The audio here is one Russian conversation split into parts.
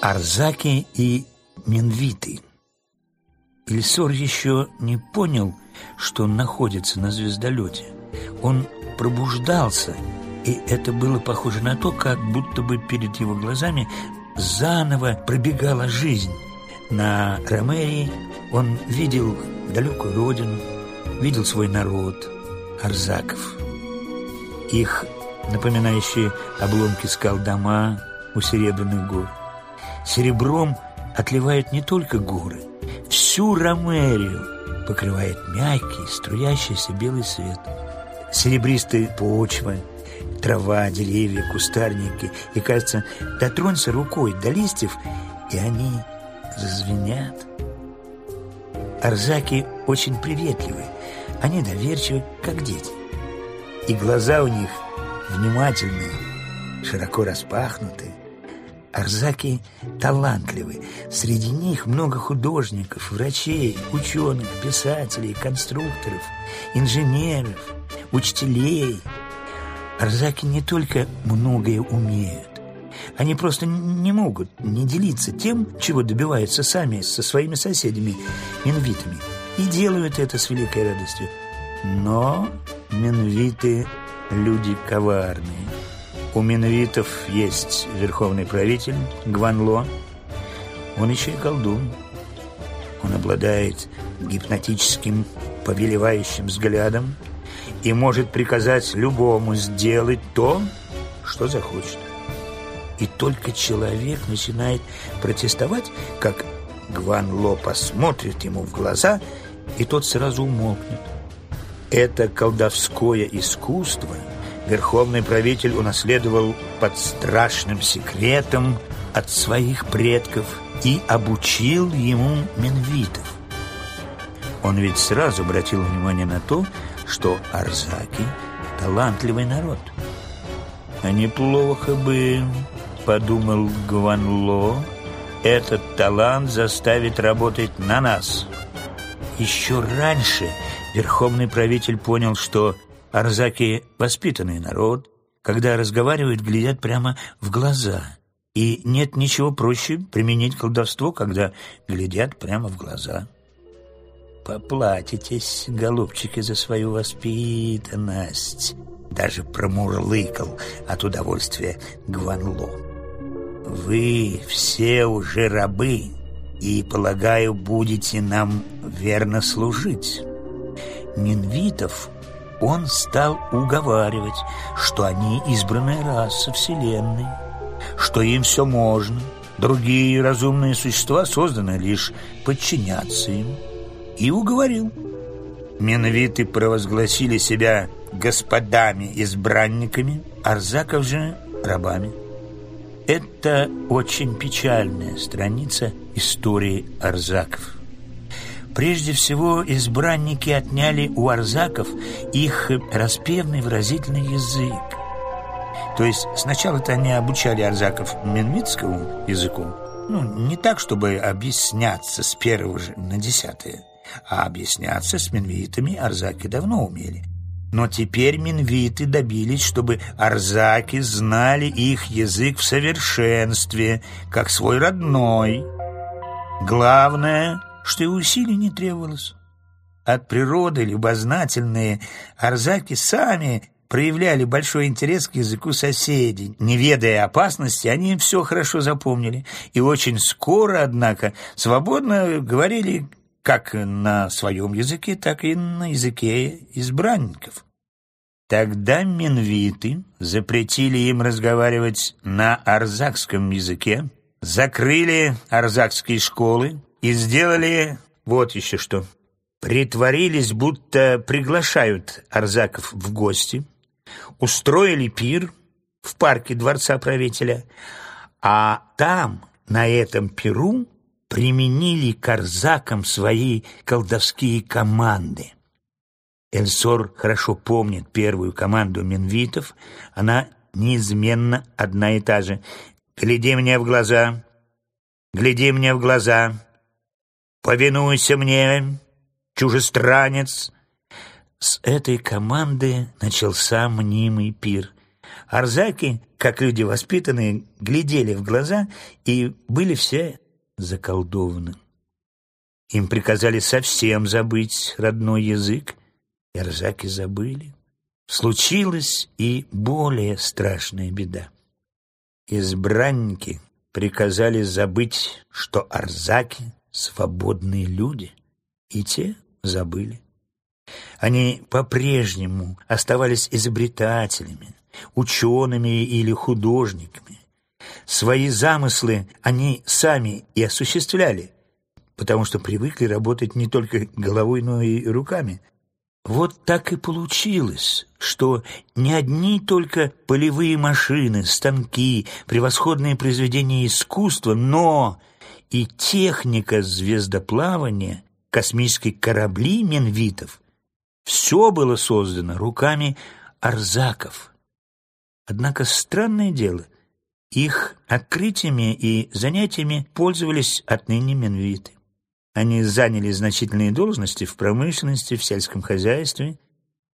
Арзаки и Минвиты. Ильсор еще не понял, что он находится на звездолете. Он пробуждался, и это было похоже на то, как будто бы перед его глазами заново пробегала жизнь. На Ромерии он видел далекую родину, видел свой народ, арзаков. Их напоминающие обломки скал дома у Серебряных гор. Серебром отливают не только горы, всю Ромерию покрывает мягкий, струящийся белый свет. Серебристые почвы, трава, деревья, кустарники. И, кажется, дотронься рукой до листьев, и они зазвенят. Арзаки очень приветливы, они доверчивы, как дети. И глаза у них внимательные, широко распахнутые. Арзаки талантливы. Среди них много художников, врачей, ученых, писателей, конструкторов, инженеров, учителей. Арзаки не только многое умеют. Они просто не могут не делиться тем, чего добиваются сами со своими соседями, минвитами. И делают это с великой радостью. Но минвиты – люди коварные. У минвитов есть верховный правитель Гванло. Он еще и колдун. Он обладает гипнотическим повелевающим взглядом и может приказать любому сделать то, что захочет. И только человек начинает протестовать, как Гванло посмотрит ему в глаза, и тот сразу умолкнет. Это колдовское искусство – верховный правитель унаследовал под страшным секретом от своих предков и обучил ему минвитов. Он ведь сразу обратил внимание на то, что арзаки – талантливый народ. «А неплохо бы, – подумал Гванло, – этот талант заставит работать на нас». Еще раньше верховный правитель понял, что Арзаки — воспитанный народ, когда разговаривают, глядят прямо в глаза. И нет ничего проще применить колдовство, когда глядят прямо в глаза. Поплатитесь, голубчики, за свою воспитанность. Даже промурлыкал от удовольствия Гванло. Вы все уже рабы, и, полагаю, будете нам верно служить. Минвитов он стал уговаривать, что они избранная раса Вселенной, что им все можно, другие разумные существа созданы лишь подчиняться им, и уговорил. Меновиты провозгласили себя господами-избранниками, Арзаков же рабами. Это очень печальная страница истории Арзаков. Прежде всего, избранники отняли у арзаков их распевный выразительный язык. То есть сначала-то они обучали арзаков менвитскому языку, ну, не так, чтобы объясняться с первого же на десятое, а объясняться с минвитами арзаки давно умели. Но теперь минвиты добились, чтобы арзаки знали их язык в совершенстве, как свой родной. Главное что и усилий не требовалось. От природы любознательные арзаки сами проявляли большой интерес к языку соседей. Не ведая опасности, они все хорошо запомнили. И очень скоро, однако, свободно говорили как на своем языке, так и на языке избранников. Тогда минвиты запретили им разговаривать на арзакском языке, закрыли арзакские школы, и сделали вот еще что. Притворились, будто приглашают Арзаков в гости, устроили пир в парке дворца правителя, а там, на этом пиру, применили к Арзакам свои колдовские команды. Эльсор хорошо помнит первую команду минвитов, она неизменно одна и та же. «Гляди мне в глаза! Гляди мне в глаза!» «Повинуйся мне, чужестранец!» С этой команды начался мнимый пир. Арзаки, как люди воспитанные, глядели в глаза и были все заколдованы. Им приказали совсем забыть родной язык, и арзаки забыли. Случилась и более страшная беда. Избранники приказали забыть, что арзаки — свободные люди, и те забыли. Они по-прежнему оставались изобретателями, учеными или художниками. Свои замыслы они сами и осуществляли, потому что привыкли работать не только головой, но и руками. Вот так и получилось, что не одни только полевые машины, станки, превосходные произведения искусства, но и техника звездоплавания, космические корабли Менвитов, все было создано руками арзаков. Однако странное дело, их открытиями и занятиями пользовались отныне Менвиты. Они заняли значительные должности в промышленности, в сельском хозяйстве,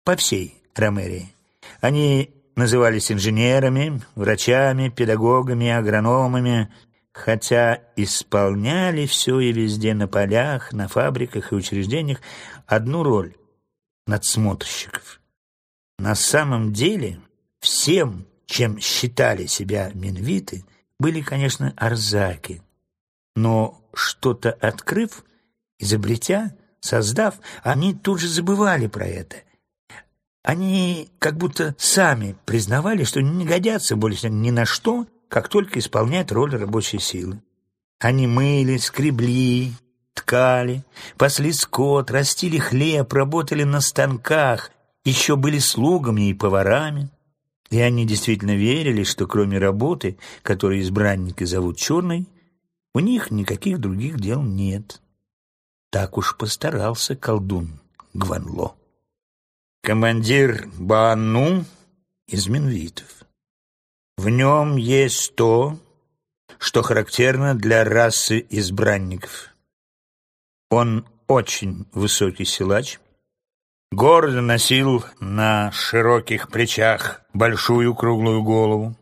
по всей Ромерии. Они назывались инженерами, врачами, педагогами, агрономами, хотя исполняли все и везде на полях, на фабриках и учреждениях одну роль — надсмотрщиков. На самом деле всем, чем считали себя минвиты, были, конечно, арзаки, но что-то открыв, изобретя, создав, они тут же забывали про это. Они как будто сами признавали, что не годятся больше ни на что, как только исполнять роль рабочей силы. Они мыли, скребли, ткали, пасли скот, растили хлеб, работали на станках, еще были слугами и поварами. И они действительно верили, что кроме работы, которую избранники зовут черной, у них никаких других дел нет. Так уж постарался колдун Гванло. Командир Баану из Минвитов. В нем есть то, что характерно для расы избранников. Он очень высокий силач, гордо носил на широких плечах большую круглую голову.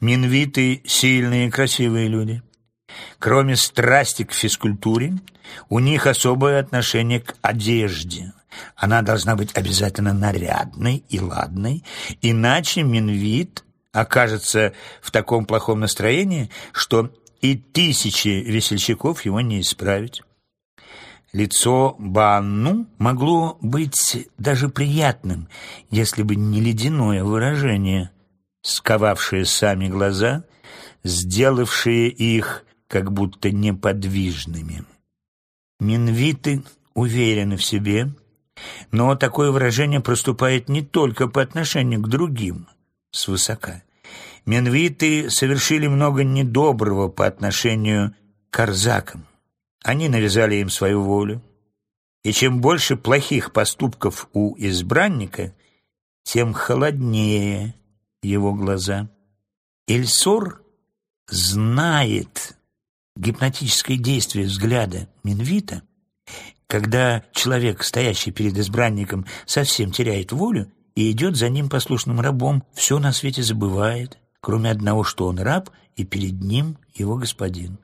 Минвиты — сильные и красивые люди. Кроме страсти к физкультуре, у них особое отношение к одежде. Она должна быть обязательно нарядной и ладной, иначе Минвит окажется в таком плохом настроении, что и тысячи весельчаков его не исправить. Лицо Банну могло быть даже приятным, если бы не ледяное выражение, сковавшее сами глаза, сделавшее их как будто неподвижными. Минвиты уверены в себе, но такое выражение проступает не только по отношению к другим, свысока. Минвиты совершили много недоброго по отношению к арзакам. Они навязали им свою волю. И чем больше плохих поступков у избранника, тем холоднее его глаза. Эльсор знает гипнотическое действие взгляда Минвита, когда человек, стоящий перед избранником, совсем теряет волю и идет за ним послушным рабом, все на свете забывает, кроме одного, что он раб, и перед ним его господин.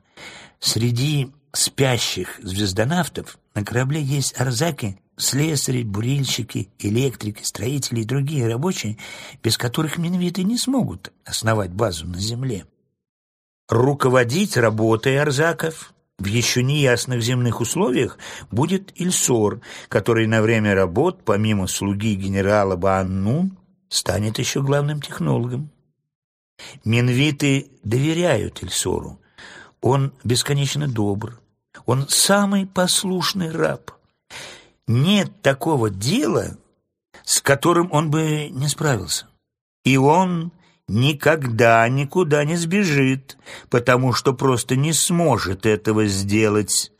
Среди спящих звездонавтов на корабле есть арзаки, слесари, бурильщики, электрики, строители и другие рабочие, без которых минвиты не смогут основать базу на Земле. Руководить работой Арзаков в еще неясных земных условиях будет Ильсор, который на время работ, помимо слуги генерала Бааннун, станет еще главным технологом. Минвиты доверяют Ильсору. Он бесконечно добр. Он самый послушный раб. Нет такого дела, с которым он бы не справился. И он никогда никуда не сбежит, потому что просто не сможет этого сделать,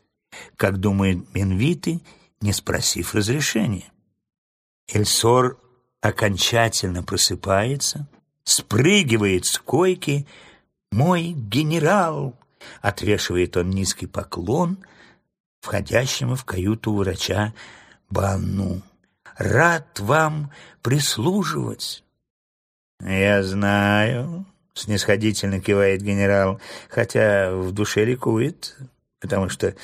как думает Менвиты, не спросив разрешения. Эльсор окончательно просыпается, спрыгивает с койки. «Мой генерал!» — отвешивает он низкий поклон входящему в каюту врача Банну. «Рад вам прислуживать!» «Я знаю», — снисходительно кивает генерал, хотя в душе ликует, потому что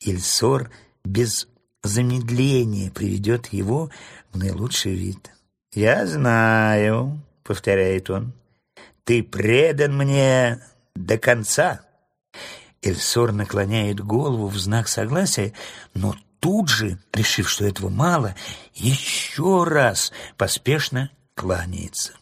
Ильсор без замедления приведет его в наилучший вид. «Я знаю», — повторяет он, — «ты предан мне до конца». Эльсор наклоняет голову в знак согласия, но тут же, решив, что этого мало, еще раз поспешно кланяется.